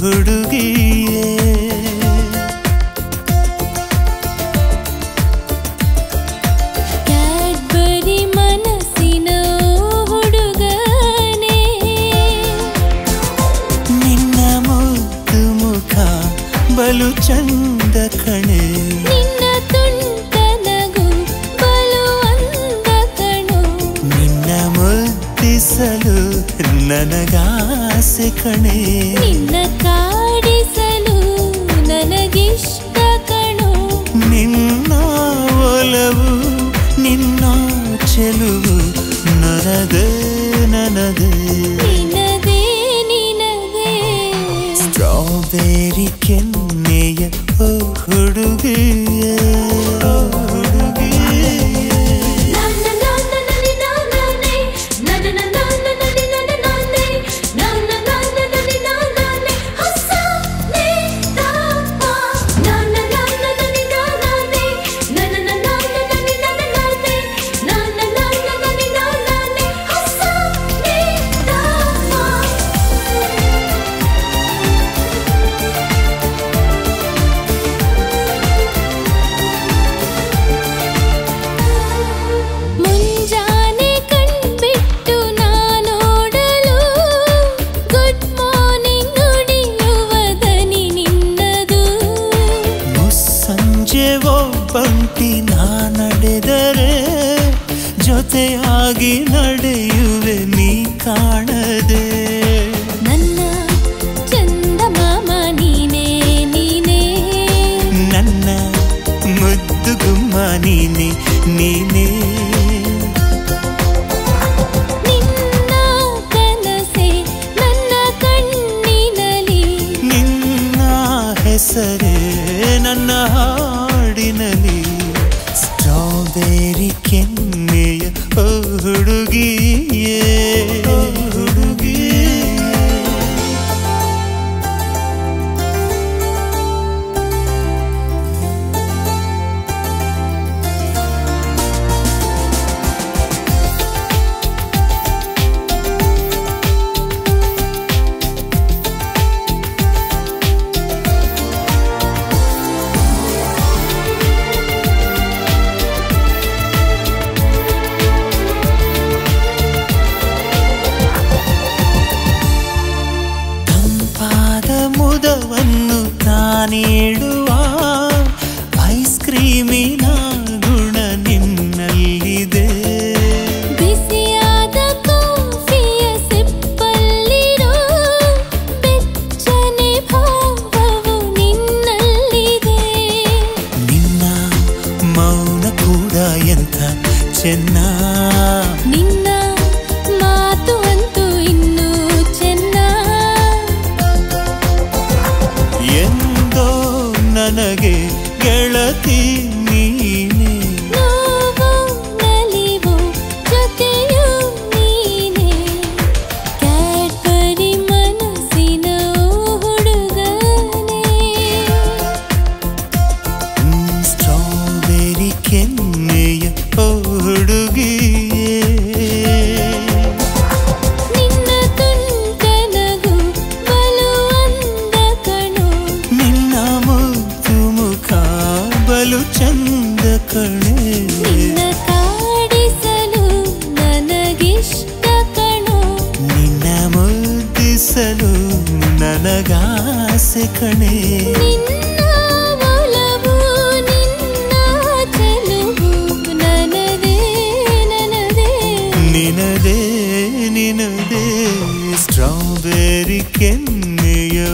흐르기. ಆಸೆ ಕಣೆ ನಿನ್ನ ಕಾಡಿಸಲು ನನಗಿಷ್ಟ ಕಣು ನಿನ್ನ ಒಲವು ನಿನ್ನ ಚೆಲುವು ನನದೇ ನನದೇ ನಿನದೇ ನಿನದೇ ಸ್ಟ್ರಾಬೆರಿ ಕೆನ್ನೆಯ ಹುಡುಗಿಯ ನಡೆದರೆ ಜೊತೆಯಾಗಿ ನಡೆಯುವೆ ನೀ ಕಾಣದೆ. ನನ್ನ ಚಂದ ಮಾಮ ನೀನೇ ನೀನೇ. ನನ್ನ ಮುದ್ದು ಗುಮ್ಮ ನೀನೆ ನೀನೇ. ಸರಿ నీడు ನಿನ್ನ ನಿನ್ನ ಕಾಡಿಸಲು ನನಗಿಷ್ಟ ಕಣೋ. ನಿನ್ನ ಮುದ್ದಿಸಲು ನನಗಾಸೆ ಕಣೆ. ನಿನದೇ ನಿನದೇ ಸ್ಟ್ರಾಬೆರಿ ಕೆನ್ನೆಯೋ